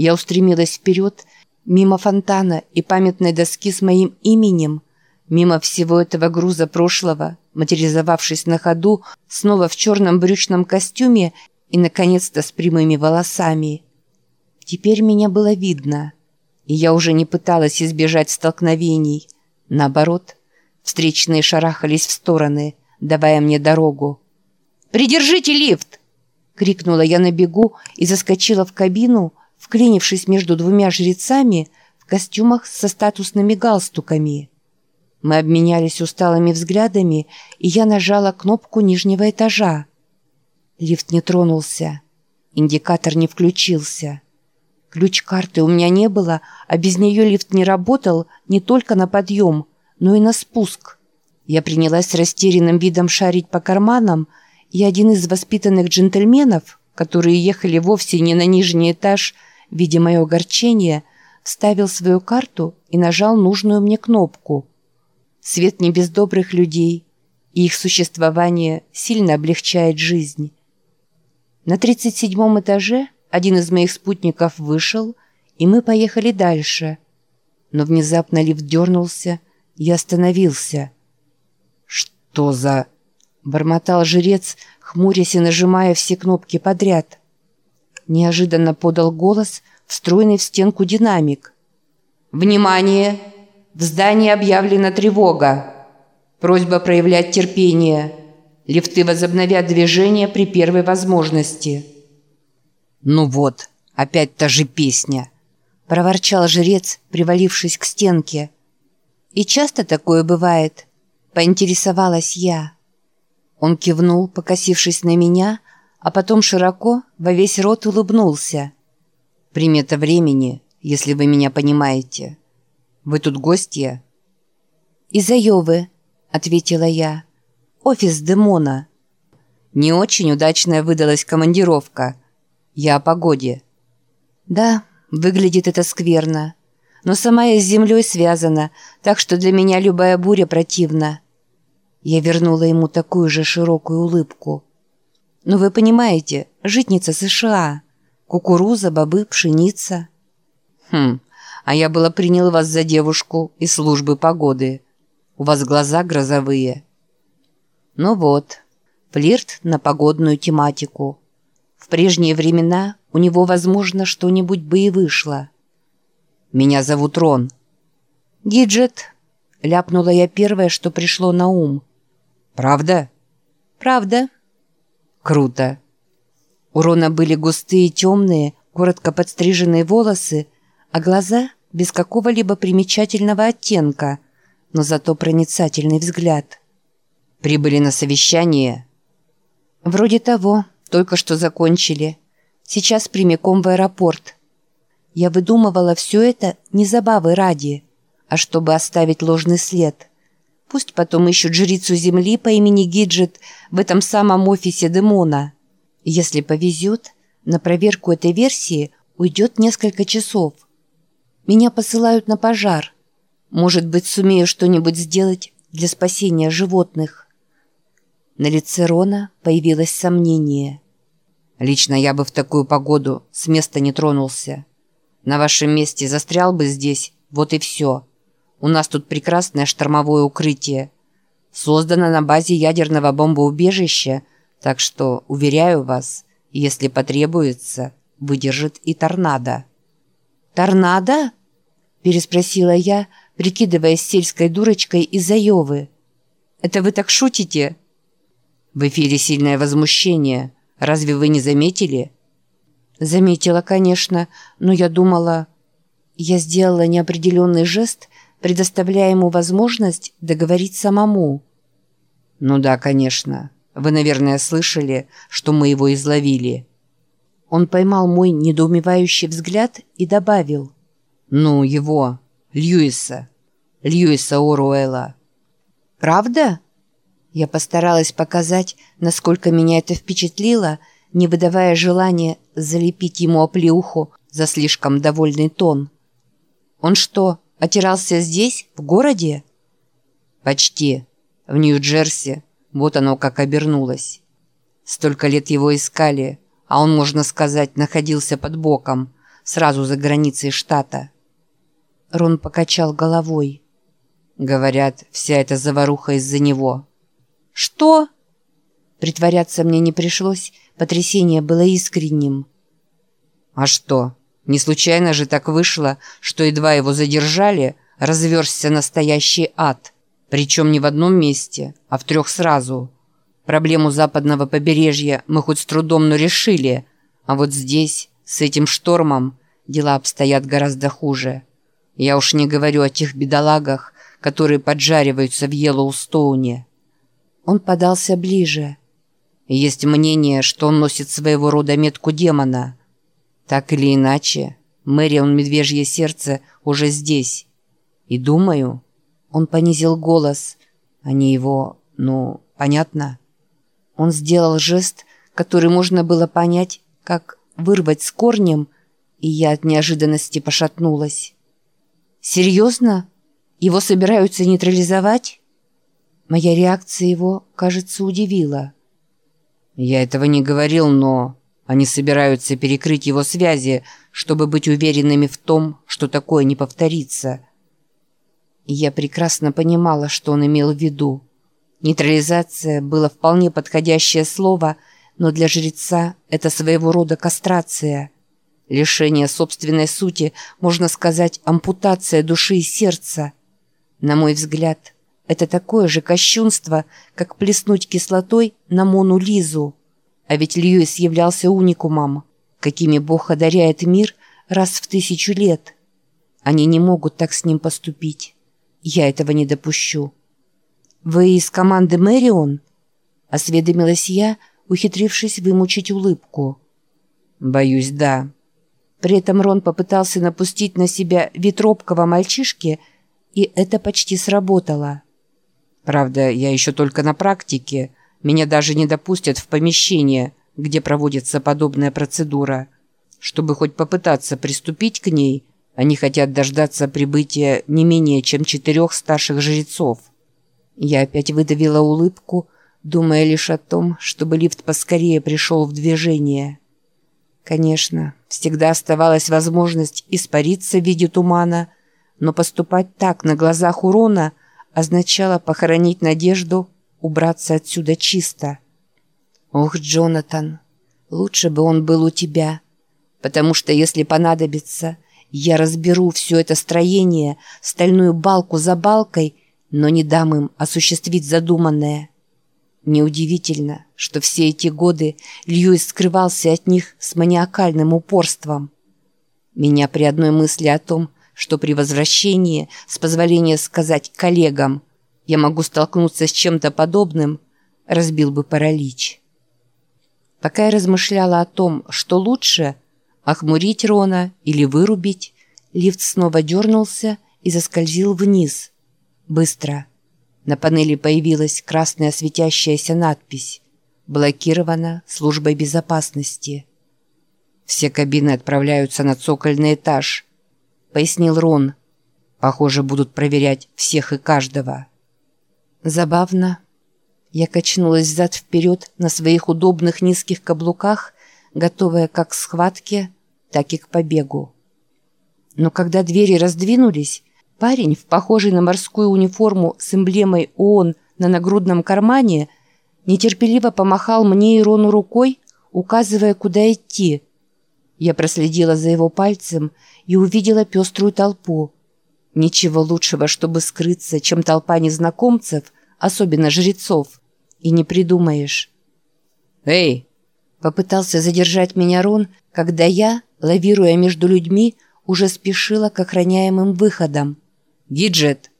Я устремилась вперед, мимо фонтана и памятной доски с моим именем, мимо всего этого груза прошлого, материализовавшись на ходу, снова в черном брючном костюме и, наконец-то, с прямыми волосами. Теперь меня было видно, и я уже не пыталась избежать столкновений. Наоборот, встречные шарахались в стороны, давая мне дорогу. «Придержите лифт!» — крикнула я на бегу и заскочила в кабину, вклинившись между двумя жрецами в костюмах со статусными галстуками. Мы обменялись усталыми взглядами, и я нажала кнопку нижнего этажа. Лифт не тронулся. Индикатор не включился. Ключ-карты у меня не было, а без нее лифт не работал не только на подъем, но и на спуск. Я принялась с растерянным видом шарить по карманам, и один из воспитанных джентльменов, которые ехали вовсе не на нижний этаж, видя мое огорчение, вставил свою карту и нажал нужную мне кнопку. Свет не без добрых людей, и их существование сильно облегчает жизнь. На 37 этаже один из моих спутников вышел, и мы поехали дальше. Но внезапно лифт дернулся и остановился. «Что за...» — бормотал жрец, хмурясь и нажимая все кнопки подряд. Неожиданно подал голос, встроенный в стенку динамик. «Внимание! В здании объявлена тревога. Просьба проявлять терпение. Лифты возобновят движение при первой возможности». «Ну вот, опять та же песня!» – проворчал жрец, привалившись к стенке. «И часто такое бывает?» – поинтересовалась я. Он кивнул, покосившись на меня, а потом широко во весь рот улыбнулся. «Примета времени, если вы меня понимаете. Вы тут гостья?» «Из Айовы», — ответила я. «Офис Демона». «Не очень удачная выдалась командировка. Я о погоде». «Да, выглядит это скверно. Но сама я с землей связана, так что для меня любая буря противна». Я вернула ему такую же широкую улыбку. Но вы понимаете, житница США. Кукуруза, бобы, пшеница. Хм, а я было принял вас за девушку из службы погоды. У вас глаза грозовые. Ну вот, флирт на погодную тематику. В прежние времена у него, возможно, что-нибудь бы и вышло. Меня зовут Рон. Гиджет, ляпнула я первое, что пришло на ум. Правда? Правда. Круто. У Рона были густые, темные, коротко подстриженные волосы, а глаза без какого-либо примечательного оттенка, но зато проницательный взгляд. Прибыли на совещание? Вроде того, только что закончили. Сейчас прямиком в аэропорт. Я выдумывала все это не забавы ради, а чтобы оставить ложный след. Пусть потом ищут жрицу земли по имени Гиджет в этом самом офисе Демона. Если повезет, на проверку этой версии уйдет несколько часов. Меня посылают на пожар. Может быть, сумею что-нибудь сделать для спасения животных. На лице Рона появилось сомнение. «Лично я бы в такую погоду с места не тронулся. На вашем месте застрял бы здесь, вот и все». У нас тут прекрасное штормовое укрытие. Создано на базе ядерного бомбоубежища, так что, уверяю вас, если потребуется, выдержит и торнадо». «Торнадо?» – переспросила я, прикидываясь сельской дурочкой из Айовы. «Это вы так шутите?» «В эфире сильное возмущение. Разве вы не заметили?» «Заметила, конечно, но я думала...» Я сделала неопределенный жест предоставляя ему возможность договорить самому. «Ну да, конечно. Вы, наверное, слышали, что мы его изловили». Он поймал мой недоумевающий взгляд и добавил. «Ну, его, Льюиса, Льюиса Оруэлла». «Правда?» Я постаралась показать, насколько меня это впечатлило, не выдавая желания залепить ему оплеуху за слишком довольный тон. «Он что, Отирался здесь, в городе? Почти. В Нью-Джерси. Вот оно как обернулось. Столько лет его искали, а он, можно сказать, находился под боком. сразу за границей штата. Рон покачал головой. Говорят, вся эта заваруха из-за него. «Что?» Притворяться мне не пришлось, потрясение было искренним. «А что? Не случайно же так вышло, что едва его задержали, разверзся настоящий ад. Причем не в одном месте, а в трех сразу. Проблему западного побережья мы хоть с трудом, но решили, а вот здесь, с этим штормом, дела обстоят гораздо хуже. Я уж не говорю о тех бедолагах, которые поджариваются в Йеллоустоуне». Он подался ближе. Есть мнение, что он носит своего рода метку демона. Так или иначе, Мэрион Медвежье Сердце уже здесь. И думаю, он понизил голос, а не его, ну, понятно. Он сделал жест, который можно было понять, как вырвать с корнем, и я от неожиданности пошатнулась. «Серьезно? Его собираются нейтрализовать?» Моя реакция его, кажется, удивила. «Я этого не говорил, но они собираются перекрыть его связи, чтобы быть уверенными в том, что такое не повторится». И я прекрасно понимала, что он имел в виду. Нейтрализация было вполне подходящее слово, но для жреца это своего рода кастрация. Лишение собственной сути, можно сказать, ампутация души и сердца. На мой взгляд, это такое же кощунство, как плеснуть кислотой на Мону Лизу. А ведь Льюис являлся уникумом, какими Бог одаряет мир раз в тысячу лет. Они не могут так с ним поступить. Я этого не допущу. «Вы из команды Мэрион?» — осведомилась я, ухитрившись вымучить улыбку. «Боюсь, да». При этом Рон попытался напустить на себя вид робкого мальчишки, и это почти сработало. Правда, я еще только на практике. Меня даже не допустят в помещение, где проводится подобная процедура. Чтобы хоть попытаться приступить к ней, они хотят дождаться прибытия не менее чем четырех старших жрецов. Я опять выдавила улыбку, думая лишь о том, чтобы лифт поскорее пришел в движение. Конечно, всегда оставалась возможность испариться в виде тумана, но поступать так на глазах урона – означало похоронить надежду убраться отсюда чисто. Ох, Джонатан, лучше бы он был у тебя, потому что если понадобится, я разберу все это строение, стальную балку за балкой, но не дам им осуществить задуманное. Неудивительно, что все эти годы Льюис скрывался от них с маниакальным упорством. Меня при одной мысли о том, что при возвращении, с позволения сказать коллегам, я могу столкнуться с чем-то подобным, разбил бы паралич. Пока я размышляла о том, что лучше, охмурить Рона или вырубить, лифт снова дернулся и заскользил вниз. Быстро. На панели появилась красная светящаяся надпись «Блокирована службой безопасности». Все кабины отправляются на цокольный этаж –— пояснил Рон. «Похоже, будут проверять всех и каждого». Забавно. Я качнулась взад-вперед на своих удобных низких каблуках, готовая как к схватке, так и к побегу. Но когда двери раздвинулись, парень в похожей на морскую униформу с эмблемой ООН на нагрудном кармане нетерпеливо помахал мне и Рону рукой, указывая, куда идти. Я проследила за его пальцем и увидела пеструю толпу. Ничего лучшего, чтобы скрыться, чем толпа незнакомцев, особенно жрецов, и не придумаешь. «Эй!» — попытался задержать меня Рон, когда я, лавируя между людьми, уже спешила к охраняемым выходам. «Гиджет!»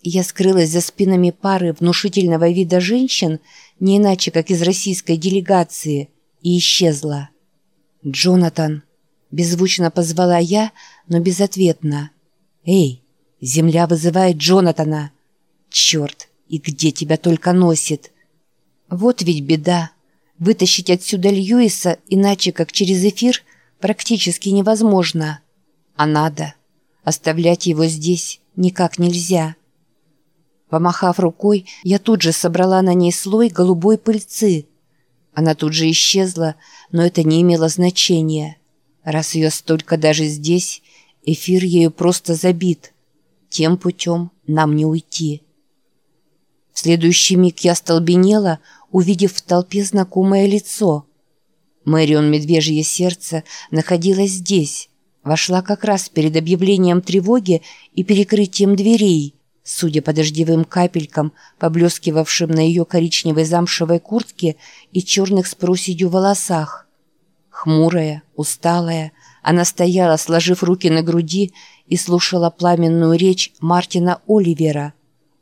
Я скрылась за спинами пары внушительного вида женщин, не иначе, как из российской делегации, и исчезла. «Джонатан!» Беззвучно позвала я, но безответно. «Эй, земля вызывает Джонатана!» «Черт, и где тебя только носит!» «Вот ведь беда! Вытащить отсюда Льюиса, иначе как через эфир, практически невозможно. А надо. Оставлять его здесь никак нельзя». Помахав рукой, я тут же собрала на ней слой голубой пыльцы. Она тут же исчезла, но это не имело значения. Раз ее столько даже здесь, эфир ею просто забит. Тем путем нам не уйти. В следующий миг я столбенела, увидев в толпе знакомое лицо. Мэрион Медвежье Сердце находилась здесь, вошла как раз перед объявлением тревоги и перекрытием дверей, судя по дождевым капелькам, поблескивавшим на ее коричневой замшевой куртке и черных с проседью волосах. Хмурая, усталая, она стояла, сложив руки на груди и слушала пламенную речь Мартина Оливера,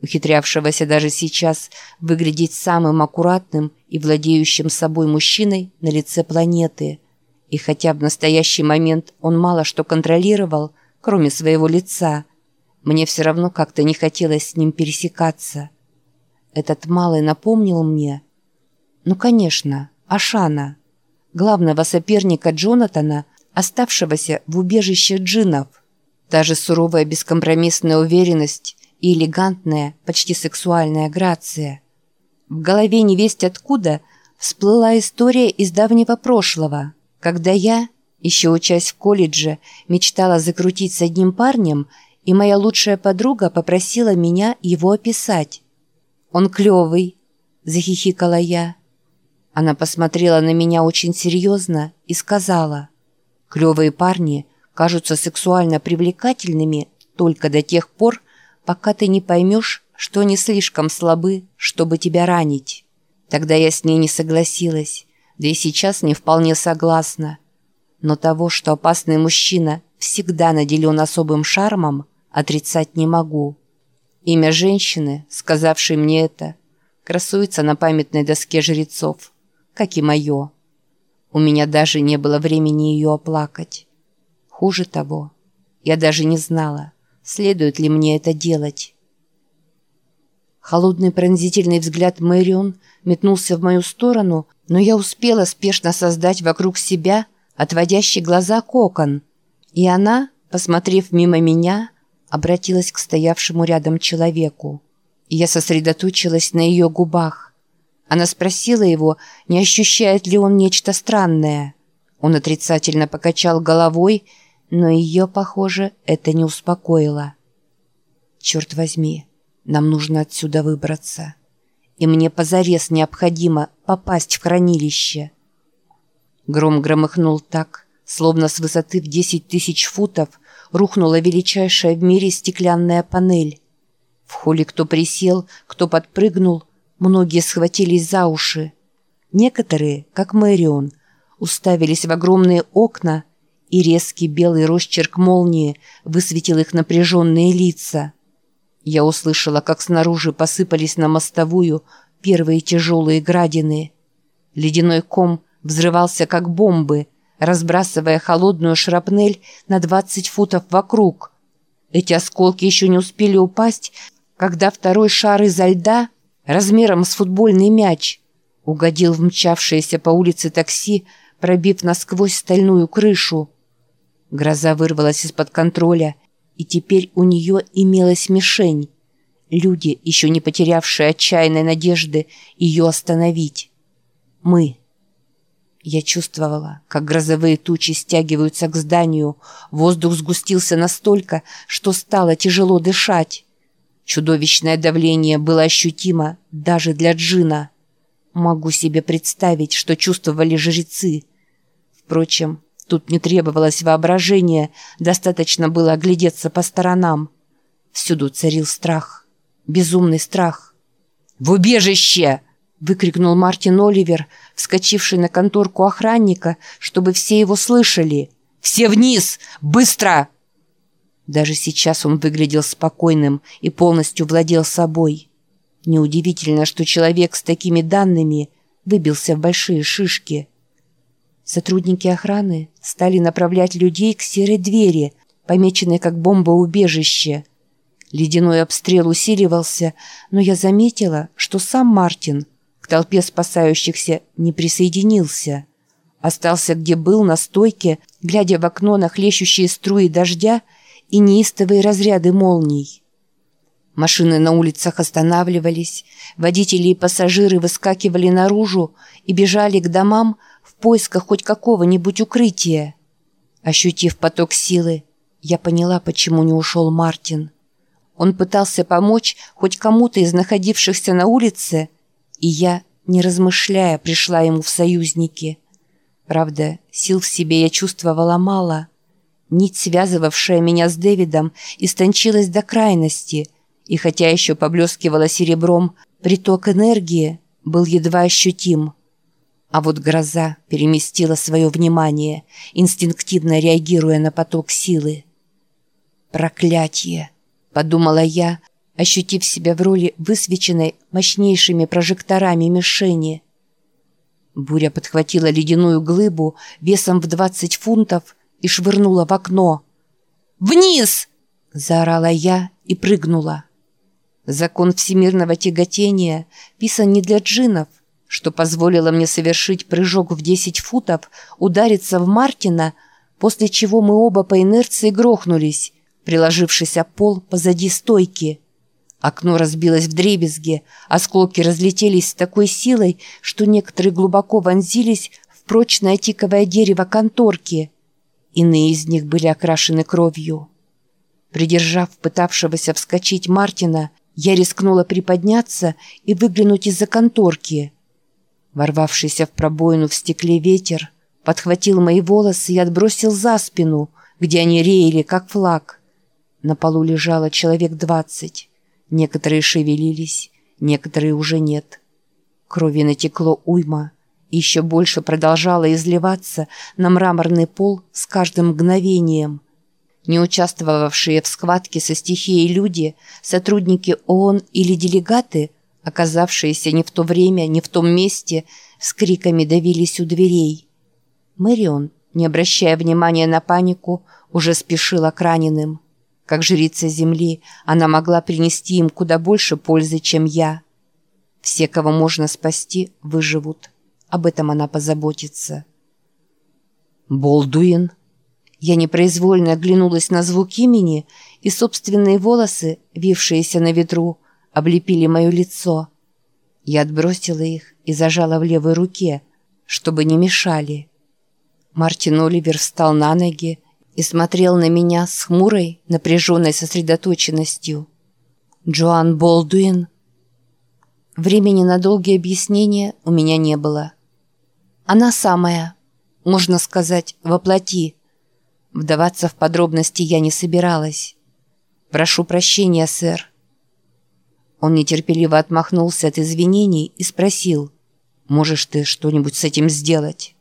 ухитрявшегося даже сейчас выглядеть самым аккуратным и владеющим собой мужчиной на лице планеты – и хотя в настоящий момент он мало что контролировал, кроме своего лица, мне все равно как-то не хотелось с ним пересекаться. Этот малый напомнил мне... Ну, конечно, Ашана, главного соперника Джонатана, оставшегося в убежище джинов. Даже суровая бескомпромиссная уверенность и элегантная, почти сексуальная грация. В голове невесть откуда всплыла история из давнего прошлого – когда я, еще учась в колледже, мечтала закрутить с одним парнем, и моя лучшая подруга попросила меня его описать. «Он клевый», — захихикала я. Она посмотрела на меня очень серьезно и сказала, «Клевые парни кажутся сексуально привлекательными только до тех пор, пока ты не поймешь, что они слишком слабы, чтобы тебя ранить». Тогда я с ней не согласилась да и сейчас не вполне согласна. Но того, что опасный мужчина всегда наделен особым шармом, отрицать не могу. Имя женщины, сказавшей мне это, красуется на памятной доске жрецов, как и мое. У меня даже не было времени ее оплакать. Хуже того, я даже не знала, следует ли мне это делать. Холодный пронзительный взгляд Мэрион метнулся в мою сторону, но я успела спешно создать вокруг себя отводящий глаза кокон, и она, посмотрев мимо меня, обратилась к стоявшему рядом человеку. Я сосредоточилась на ее губах. Она спросила его, не ощущает ли он нечто странное. Он отрицательно покачал головой, но ее, похоже, это не успокоило. «Черт возьми, нам нужно отсюда выбраться» и мне позарез необходимо попасть в хранилище. Гром громыхнул так, словно с высоты в десять тысяч футов рухнула величайшая в мире стеклянная панель. В холле кто присел, кто подпрыгнул, многие схватились за уши. Некоторые, как Мэрион, уставились в огромные окна, и резкий белый росчерк молнии высветил их напряженные лица – я услышала, как снаружи посыпались на мостовую первые тяжелые градины. Ледяной ком взрывался, как бомбы, разбрасывая холодную шрапнель на 20 футов вокруг. Эти осколки еще не успели упасть, когда второй шар изо льда, размером с футбольный мяч, угодил в мчавшееся по улице такси, пробив насквозь стальную крышу. Гроза вырвалась из-под контроля, и теперь у нее имелась мишень. Люди, еще не потерявшие отчаянной надежды ее остановить. Мы. Я чувствовала, как грозовые тучи стягиваются к зданию, воздух сгустился настолько, что стало тяжело дышать. Чудовищное давление было ощутимо даже для Джина. Могу себе представить, что чувствовали жрецы. Впрочем, Тут не требовалось воображения, достаточно было оглядеться по сторонам. Всюду царил страх. Безумный страх. «В убежище!» — выкрикнул Мартин Оливер, вскочивший на конторку охранника, чтобы все его слышали. «Все вниз! Быстро!» Даже сейчас он выглядел спокойным и полностью владел собой. Неудивительно, что человек с такими данными выбился в большие шишки. Сотрудники охраны стали направлять людей к серой двери, помеченной как бомбоубежище. Ледяной обстрел усиливался, но я заметила, что сам Мартин к толпе спасающихся не присоединился. Остался где был, на стойке, глядя в окно на хлещущие струи дождя и неистовые разряды молний. Машины на улицах останавливались, водители и пассажиры выскакивали наружу и бежали к домам, поисках хоть какого-нибудь укрытия. Ощутив поток силы, я поняла, почему не ушел Мартин. Он пытался помочь хоть кому-то из находившихся на улице, и я, не размышляя, пришла ему в союзники. Правда, сил в себе я чувствовала мало. Нить, связывавшая меня с Дэвидом, истончилась до крайности, и хотя еще поблескивала серебром, приток энергии был едва ощутим. А вот гроза переместила свое внимание, инстинктивно реагируя на поток силы. «Проклятие!» — подумала я, ощутив себя в роли высвеченной мощнейшими прожекторами мишени. Буря подхватила ледяную глыбу весом в 20 фунтов и швырнула в окно. «Вниз!» — заорала я и прыгнула. Закон всемирного тяготения писан не для джинов — что позволило мне совершить прыжок в 10 футов, удариться в Мартина, после чего мы оба по инерции грохнулись, приложившись о пол позади стойки. Окно разбилось в дребезге, осколки разлетелись с такой силой, что некоторые глубоко вонзились в прочное тиковое дерево конторки. Иные из них были окрашены кровью. Придержав пытавшегося вскочить Мартина, я рискнула приподняться и выглянуть из-за конторки. Ворвавшийся в пробоину в стекле ветер подхватил мои волосы и отбросил за спину, где они реяли, как флаг. На полу лежало человек двадцать. Некоторые шевелились, некоторые уже нет. Крови натекло уйма, и еще больше продолжало изливаться на мраморный пол с каждым мгновением. Не участвовавшие в схватке со стихией люди, сотрудники ООН или делегаты – оказавшиеся не в то время, не в том месте, с криками давились у дверей. Мэрион, не обращая внимания на панику, уже спешила к раненым. Как жрица земли, она могла принести им куда больше пользы, чем я. Все, кого можно спасти, выживут. Об этом она позаботится. «Болдуин?» Я непроизвольно оглянулась на звук имени, и собственные волосы, вившиеся на ветру, облепили мое лицо. Я отбросила их и зажала в левой руке, чтобы не мешали. Мартин Оливер встал на ноги и смотрел на меня с хмурой, напряженной сосредоточенностью. Джоан Болдуин. Времени на долгие объяснения у меня не было. Она самая, можно сказать, воплоти. Вдаваться в подробности я не собиралась. Прошу прощения, сэр. Он нетерпеливо отмахнулся от извинений и спросил, «Можешь ты что-нибудь с этим сделать?»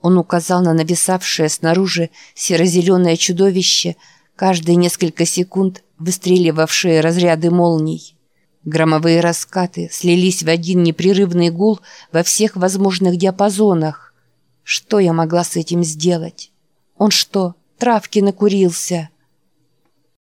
Он указал на нависавшее снаружи серо-зеленое чудовище, каждые несколько секунд выстреливавшие разряды молний. Громовые раскаты слились в один непрерывный гул во всех возможных диапазонах. Что я могла с этим сделать? Он что, травки накурился?»